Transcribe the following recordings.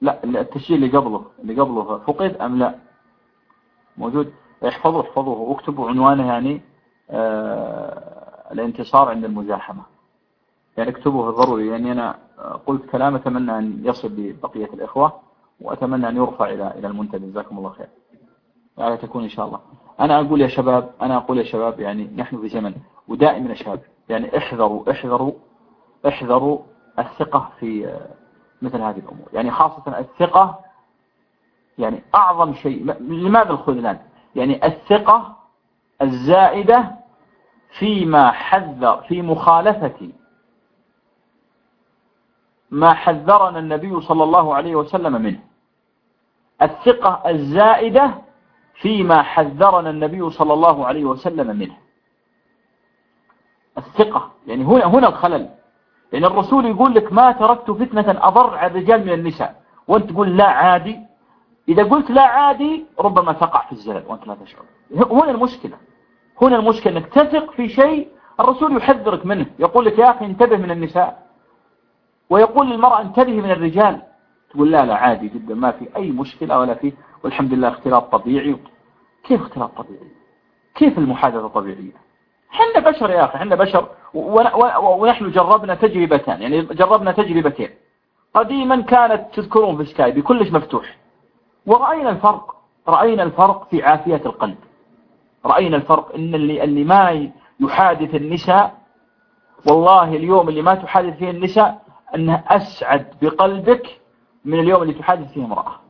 لا التسجيل اللي قبله اللي قبله فقد أم لا؟ موجود. احفظوا احفظوه واكتبوا عنوانه يعني آه الانتصار عند المزاحمة. يعني اكتبوه ضروري يعني أنا قلت كلام أتمنى أن يصل ببقية الإخوة وأتمنى أن يرفع إلى إلى المنتدى. جزاكم الله خير. يعني تكون إن شاء الله. أنا أقول يا شباب أنا أقول يا شباب يعني نحن في زمن ودائما يا شباب يعني احذروا احذروا احذروا الثقة في مثل هذه الأمور. يعني خاصة الثقة يعني أعظم شيء. لماذا الخذلان يعني الثقة الزائدة فيما حذر في مخالفة ما حذرنا النبي صلى الله عليه وسلم منه. الثقة الزائدة فيما حذرنا النبي صلى الله عليه وسلم منه. الثقة يعني هنا هنا الخلل. يعني الرسول يقول لك ما تركت فتنة أضر على الرجال من النساء. وأنت تقول لا عادي. إذا قلت لا عادي ربما تقع في الزلل وأنت لا تشعر. هنا المشكلة. هنا المشكلة إنك تثق في شيء الرسول يحذرك منه. يقول لك يا أخي انتبه من النساء. ويقول للمرأة انتبه من الرجال. تقول لا لا عادي جدا ما في أي مشكلة ولا في. والحمد لله اختلاط طبيعي. كيف اختلاط طبيعي؟ كيف المحادثة طبيعية؟ حنا بشر يا أخي حنا بشر. ونحن جربنا تجربتان يعني جربنا تجربتين. قديما كانت تذكرون في سكايب كلش مفتوح. ورأينا الفرق رأينا الفرق في عافية القلب. رأينا الفرق إن اللي, اللي ما يحادث النساء والله اليوم اللي ما تحادث فيه النساء أنه أسعد بقلبك من اليوم اللي تحادث فيه امرأة.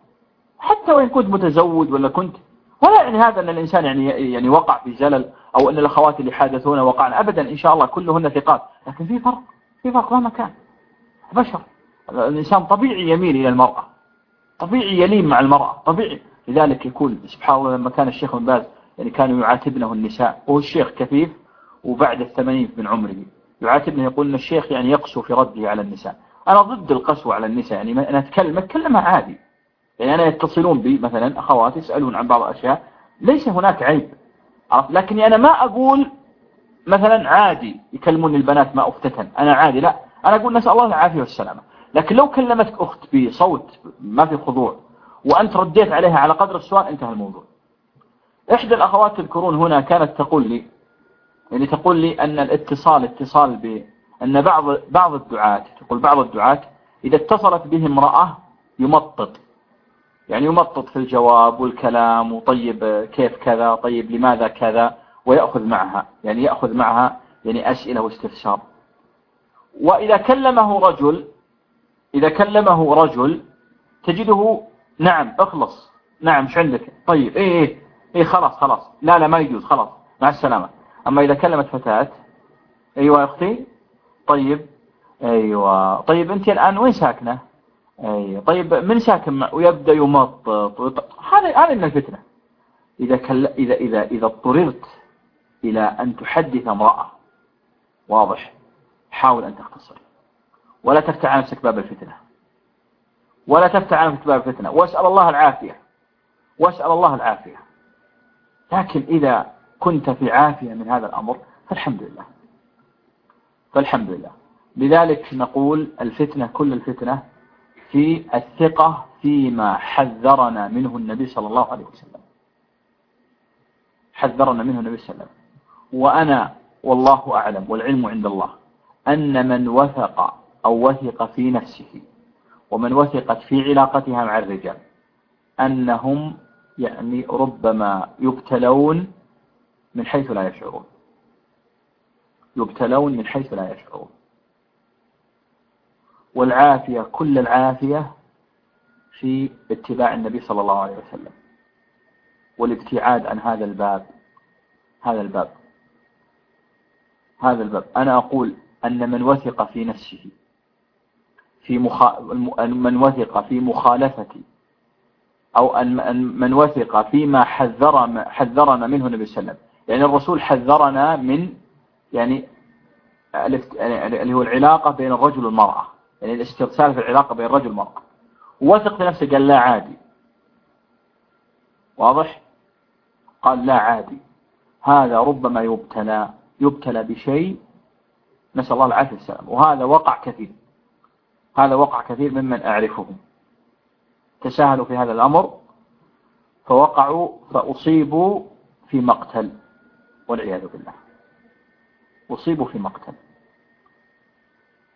حتى وإن كنت متزوج ولا كنت. ولا يعني هذا أن الإنسان يعني يعني وقع في زلل أو أن الأخوات اللي حادثونا وقعنا أبدا إن شاء الله كلهن ثقات. لكن في فرق في فرق مهما كان. بشر. الإنسان طبيعي يميل إلى المرأة. طبيعي يلين مع المرأة. طبيعي. لذلك يكون سبحان الله لما كان الشيخ بن باز يعني كانوا يعاتبنه النساء. وهو الشيخ كفيف وبعد الثمانين من عمره. يعاتبنه يقول أن الشيخ يعني يقسو في رده على النساء. أنا ضد القسوة على النساء. يعني أنا أتكلم أتكلمها عادي. يعني أنا يتصلون بي مثلا أخوات يسألون عن بعض الأشياء. ليس هناك عيب. لكني أنا ما أقول مثلا عادي يكلمون البنات ما أفتتن أنا عادي لا. أنا أقول نسأل الله العافية والسلامة. لكن لو كلمتك أخت بصوت ما في خضوع وأنت رديت عليها على قدر السؤال انتهى الموضوع. إحدى الأخوات تذكرون هنا كانت تقول لي يعني تقول لي أن الاتصال اتصال ب أن بعض بعض الدعاة تقول بعض الدعاة إذا اتصلت به امرأة يمطط. يعني يمطط في الجواب والكلام وطيب كيف كذا طيب لماذا كذا ويأخذ معها يعني يأخذ معها يعني أسئلة واستفسار. وإذا كلمه رجل إذا كلمه رجل تجده نعم اخلص نعم شو عندك؟ طيب إيه إيه إيه خلاص خلاص. لا لا ما يجوز خلاص مع السلامة. أما إذا كلمت فتاة أيوة يا أختي؟ طيب أيوة طيب أنت الآن وين ساكنة؟ أي طيب من ساكن مع ويبدأ يمطط هذا هذا من الفتنة. إذا كل إذا إذا إذا اضطررت إلى أن تحدث امرأة واضح حاول أن تختصر. ولا تفتح على نفسك باب الفتنة. ولا تفتح على نفسك باب الفتنة. واسأل الله العافية. واسأل الله العافية. لكن إذا كنت في عافية من هذا الأمر فالحمد لله. فالحمد لله. لذلك نقول الفتنة كل الفتنة في الثقة فيما حذرنا منه النبي صلى الله عليه وسلم. حذرنا منه النبي صلى الله عليه وسلم. وأنا والله أعلم والعلم عند الله أن من وثق أو وثق في نفسه ومن وثقت في علاقتها مع الرجال أنهم يعني ربما يبتلون من حيث لا يشعرون. يبتلون من حيث لا يشعرون. والعافية كل العافية في اتباع النبي صلى الله عليه وسلم والابتعاد عن هذا الباب هذا الباب هذا الباب. أنا أقول أن من وثق في نفسه في مخ... من وثق في مخالفة أو أن من وثق فيما حذر حذرنا منه النبي صلى الله عليه وسلم. يعني الرسول حذرنا من يعني اللي هو العلاقة بين الرجل والمرأة. يعني الاسترسال في العلاقة بين الرجل والمرأة وثق في نفسه قال لا عادي. واضح؟ قال لا عادي. هذا ربما يبتلى يبتلى بشيء. نسأل الله العافية والسلام. وهذا وقع كثير. هذا وقع كثير ممن أعرفهم. تساهلوا في هذا الأمر. فوقعوا فأصيبوا في مقتل. والعياذ بالله. أصيبوا في مقتل.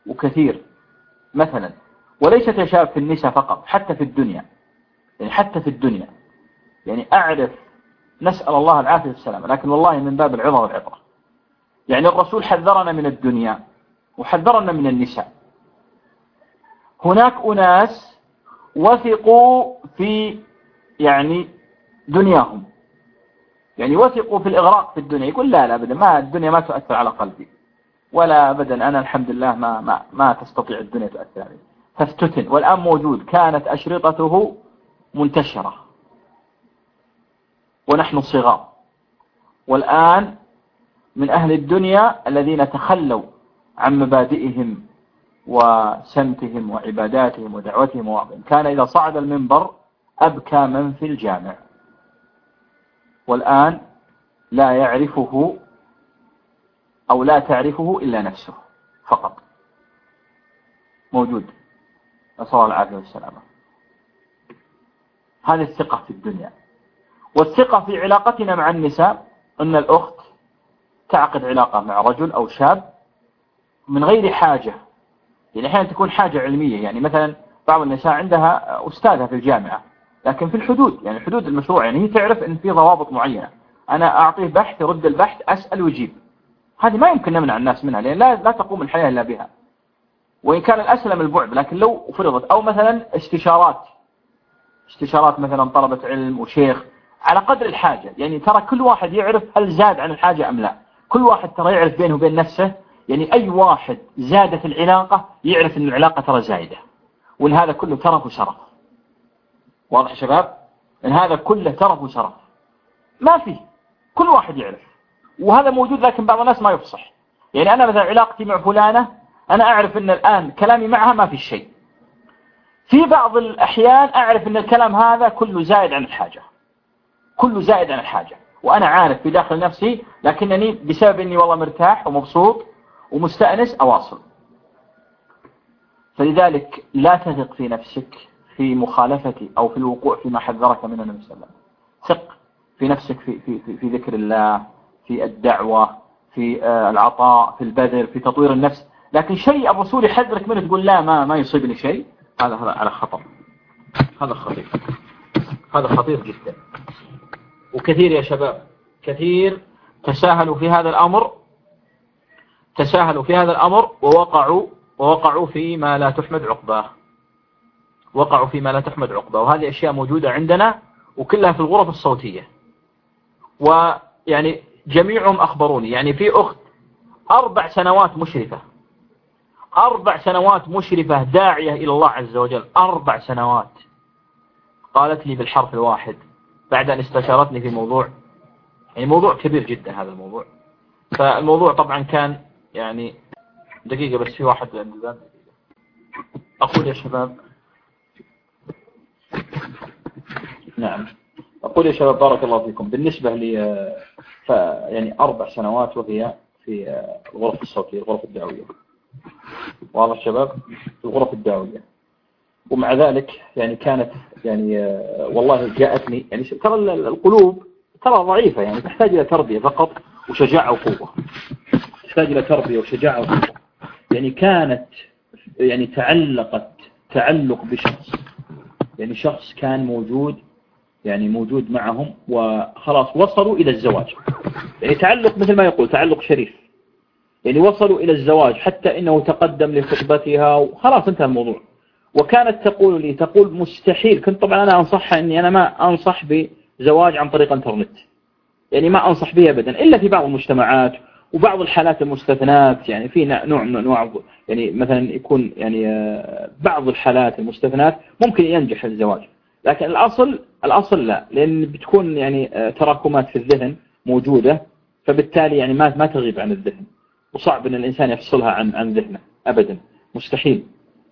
وكثير. مثلا وليس تشاب في النساء فقط حتى في الدنيا يعني حتى في الدنيا يعني أعرف نسأل الله العافية والسلامة لكن والله من باب العظة والعبرة. يعني الرسول حذرنا من الدنيا وحذرنا من النساء. هناك أناس وثقوا في يعني دنياهم. يعني وثقوا في الإغراق في الدنيا يقول لا لا أبدا ما الدنيا ما تؤثر على قلبي. ولا أبدا. أنا الحمد لله ما, ما, ما تستطيع الدنيا علي فافتتن. والآن موجود. كانت أشرطته منتشرة. ونحن صغار. والآن من أهل الدنيا الذين تخلوا عن مبادئهم وسمتهم وعباداتهم ودعوتهم وواقعهم كان إذا صعد المنبر أبكى من في الجامع. والآن لا يعرفه أو لا تعرفه إلا نفسه فقط. موجود. نسأل الله العافية والسلامة. هذه الثقة في الدنيا. والثقة في علاقتنا مع النساء أن الأخت تعقد علاقة مع رجل أو شاب من غير حاجة. يعني أحيانا تكون حاجة علمية يعني مثلا بعض النساء عندها أستاذة في الجامعة لكن في الحدود. يعني حدود المشروع يعني هي تعرف أن في ضوابط معينة. أنا أعطيه بحث يرد البحث أسأل ويجيب. هذه ما يمكن نمنع الناس منها لأن لا, لا تقوم الحياة إلا بها. وإن كان الأسلم البعد لكن لو فرضت أو مثلا استشارات استشارات مثلا طلبة علم وشيخ على قدر الحاجة يعني ترى كل واحد يعرف هل زاد عن الحاجة أم لا. كل واحد ترى يعرف بينه وبين نفسه يعني أي واحد زادت العلاقة يعرف أن العلاقة ترى زايدة. وأن هذا كله ترف وشرف. واضح يا شباب؟ أن هذا كله ترف وشرف. ما فيه. كل واحد يعرف. وهذا موجود لكن بعض الناس ما يفصح. يعني أنا مثلا علاقتي مع فلانة أنا أعرف أن الآن كلامي معها ما في شيء. في بعض الأحيان أعرف أن الكلام هذا كله زائد عن الحاجة. كله زائد عن الحاجة. وأنا عارف في داخل نفسي لكنني بسبب أني والله مرتاح ومبسوط ومستأنس أواصل. فلذلك لا تثق في نفسك في مخالفتي أو في الوقوع فيما حذرك منه النبي صلى الله عليه وسلم. ثق في نفسك في, في, في, في ذكر الله. في الدعوة في آه، العطاء في البذل في تطوير النفس. لكن شيء الرسول يحذرك منه تقول لا ما ما يصيبني شيء هذا هذا على خطر هذا خطير. هذا خطير جدا. وكثير يا شباب كثير تساهلوا في هذا الأمر. تساهلوا في هذا الأمر ووقعوا ووقعوا فيما لا تحمد عقباه. وقعوا فيما لا تحمد عقباه. وهذه أشياء موجودة عندنا وكلها في الغرف الصوتية. ويعني جميعهم أخبروني. يعني في أخت أربع سنوات مشرفة. أربع سنوات مشرفة داعية إلى الله عز وجل. أربع سنوات. قالت لي بالحرف الواحد بعد أن استشارتني في موضوع. يعني موضوع كبير جدا هذا الموضوع. فالموضوع طبعا كان يعني دقيقة بس في واحد أقول يا شباب. نعم. أقول يا شباب بارك الله فيكم. بالنسبة لي يعني أربع سنوات وهي في الغرف الصوتية الغرف الدعوية. واضح شباب؟ الغرف الدعوية. ومع ذلك يعني كانت يعني والله جاءتني يعني ترى القلوب ترى ضعيفة يعني تحتاج إلى تربية فقط وشجاعة وقوة. تحتاج إلى تربية وشجاعة وقوة. يعني كانت يعني تعلقت تعلق بشخص. يعني شخص كان موجود يعني موجود معهم وخلاص وصلوا إلى الزواج. يعني تعلق مثل ما يقول تعلق شريف. يعني وصلوا إلى الزواج حتى إنه تقدم لخطبتها وخلاص انتهى الموضوع. وكانت تقول لي تقول مستحيل. كنت طبعا أنا أنصحها أني أنا ما أنصح بزواج عن طريق انترنت يعني ما أنصح به أبدا إلا في بعض المجتمعات وبعض الحالات المستثنات. يعني في نوع من أنواع يعني مثلا يكون يعني آه، بعض الحالات المستثنات ممكن ينجح الزواج. لكن الأصل الأصل لا لأن بتكون يعني آه، تراكمات في الذهن موجودة فبالتالي يعني ما ما تغيب عن الذهن. وصعب أن الإنسان يفصلها عن عن ذهنه أبدا. مستحيل.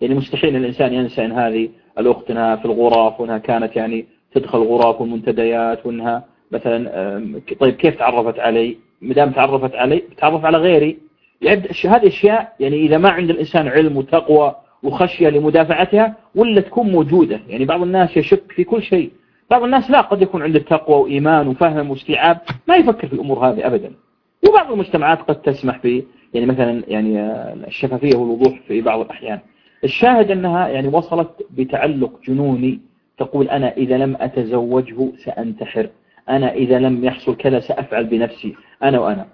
يعني مستحيل الإنسان ينسى أن هذه الأخت أنها في الغرف وأنها كانت يعني تدخل غرف والمنتديات وأنها مثلا طيب كيف تعرفت علي؟ مدام تعرفت علي تعرف على غيري. يعني هذه أشياء يعني إذا ما عند الإنسان علم وتقوى وخشية لمدافعتها ولا تكون موجودة؟ يعني بعض الناس يشك في كل شيء. بعض الناس لا قد يكون عنده تقوى وإيمان وفهم واستيعاب. ما يفكر في الأمور هذه أبدا. وبعض المجتمعات قد تسمح ب يعني مثلا يعني الشفافية والوضوح في بعض الأحيان. الشاهد أنها يعني وصلت بتعلق جنوني. تقول أنا إذا لم أتزوجه سأنتحر. أنا إذا لم يحصل كذا سأفعل بنفسي. أنا وأنا.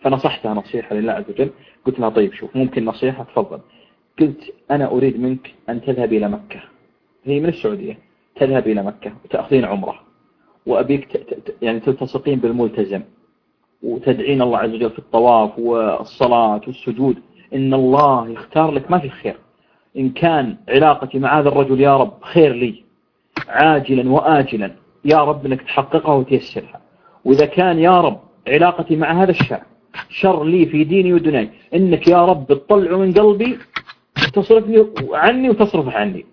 فنصحتها نصيحة لله عز وجل. قلت لها طيب شوف ممكن نصيحة؟ تفضل. قلت أنا أريد منك أن تذهب إلى مكة. هي من السعودية. تذهب إلى مكة وتأخذين عمرة. وأبيك يعني تلتصقين بالملتزم. وتدعين الله عز وجل في الطواف والصلاة والسجود. إن الله يختار لك ما في خير. إن كان علاقتي مع هذا الرجل يا رب خير لي. عاجلا وآجلا. يا رب إنك تحققها وتيسرها. وإذا كان يا رب علاقتي مع هذا الشر شر لي في ديني ودنياي. إنك يا رب تطلع من قلبي تصرفني عني وتصرف عني.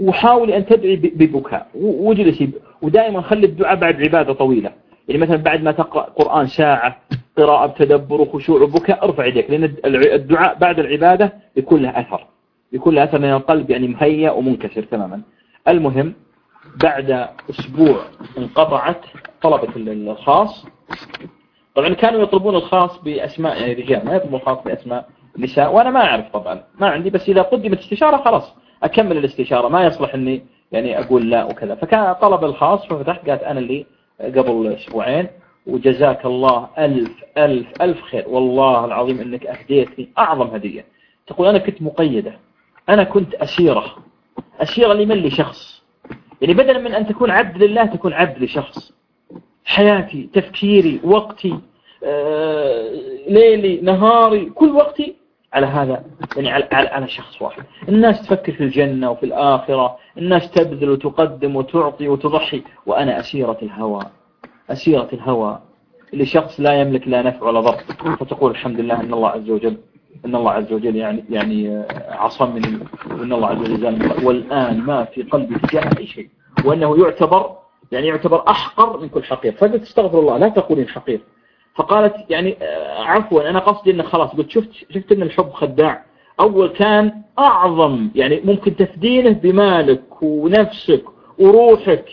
وحاولي أن تدعي ببكاء. وجلسي ودائما خلي الدعاء بعد عبادة طويلة. يعني مثلا بعد ما تقرأ قرآن ساعة قراءة بتدبر وخشوع وبكاء ارفع يديك. لأن الدعاء بعد العبادة يكون له أثر. يكون له أثر من القلب يعني مهيأ ومنكسر تماما. المهم بعد أسبوع انقطعت طلبة الخاص. طبعا كانوا يطلبون الخاص بأسماء يعني رجال ما يطلبون الخاص بأسماء. نساء وأنا ما أعرف طبعا ما عندي بس إذا قدمت استشارة خلاص أكمل الاستشارة ما يصلح أني يعني أقول لا وكذا. فكان طلب الخاص ففتحت قالت أنا اللي قبل أسبوعين وجزاك الله ألف ألف ألف خير. والله العظيم أنك أهديتني أعظم هدية. تقول أنا كنت مقيدة أنا كنت أسيرة. أسيرة لمن؟ لشخص. يعني بدلا من أن تكون عبد لله تكون عبد لشخص. حياتي تفكيري وقتي آه، ليلي نهاري كل وقتي على هذا يعني على, على, شخص واحد. الناس تفكر في الجنة وفي الآخرة الناس تبذل وتقدم وتعطي وتضحي وأنا أسيرة الهوى أسيرة الهوى. لشخص لا يملك لا نفع ولا ضر. فتقول الحمد لله أن الله عز وجل أن الله عز وجل يعني يعني عصمني وأن الله عز وجل زال والآن ما في قلبي تجاه أي شيء. وأنه يعتبر يعني يعتبر أحقر من كل حقير. فقلت استغفر الله لا تقولين حقير. فقالت يعني آه، عفوا أنا قصدي أنه خلاص قلت شفت شفت أن الحب خداع. أول كان أعظم يعني ممكن تفدينه بمالك ونفسك وروحك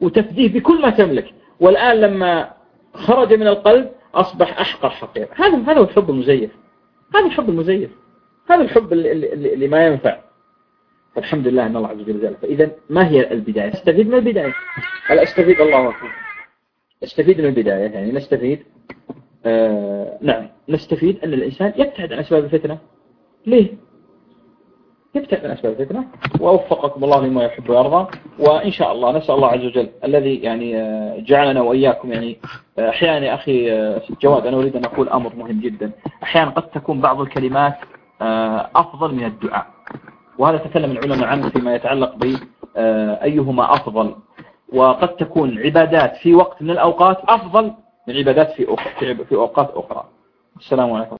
وتفديه بكل ما تملك. والآن لما خرج من القلب أصبح أحقر حقير. هذا هذا هو الحب المزيف. هذا الحب المزيف. هذا الحب اللي, اللي, اللي ما ينفع. فالحمد لله أن الله عز وجل فإذا ما هي البداية؟ أستفيد من البداية. هل أستفيد؟ الله أكبر. استفيد من البداية يعني نستفيد آه نعم نستفيد أن الإنسان يبتعد عن أسباب الفتنة. ليه؟ يبتعد عن أسباب الفتنة. ووفقكم الله لما يحب ويرضى. وإن شاء الله نسأل الله عز وجل الذي يعني آه، جعلنا وإياكم يعني آه، أحيانا يا أخي آه، جواد أنا أريد أن أقول أمر مهم جدا. أحيانا قد تكون بعض الكلمات أفضل من الدعاء. وهذا تكلم العلماء عنه فيما يتعلق بأيهما أفضل. وقد تكون عبادات في وقت من الأوقات أفضل من عبادات في أوقات أخرى. السلام عليكم.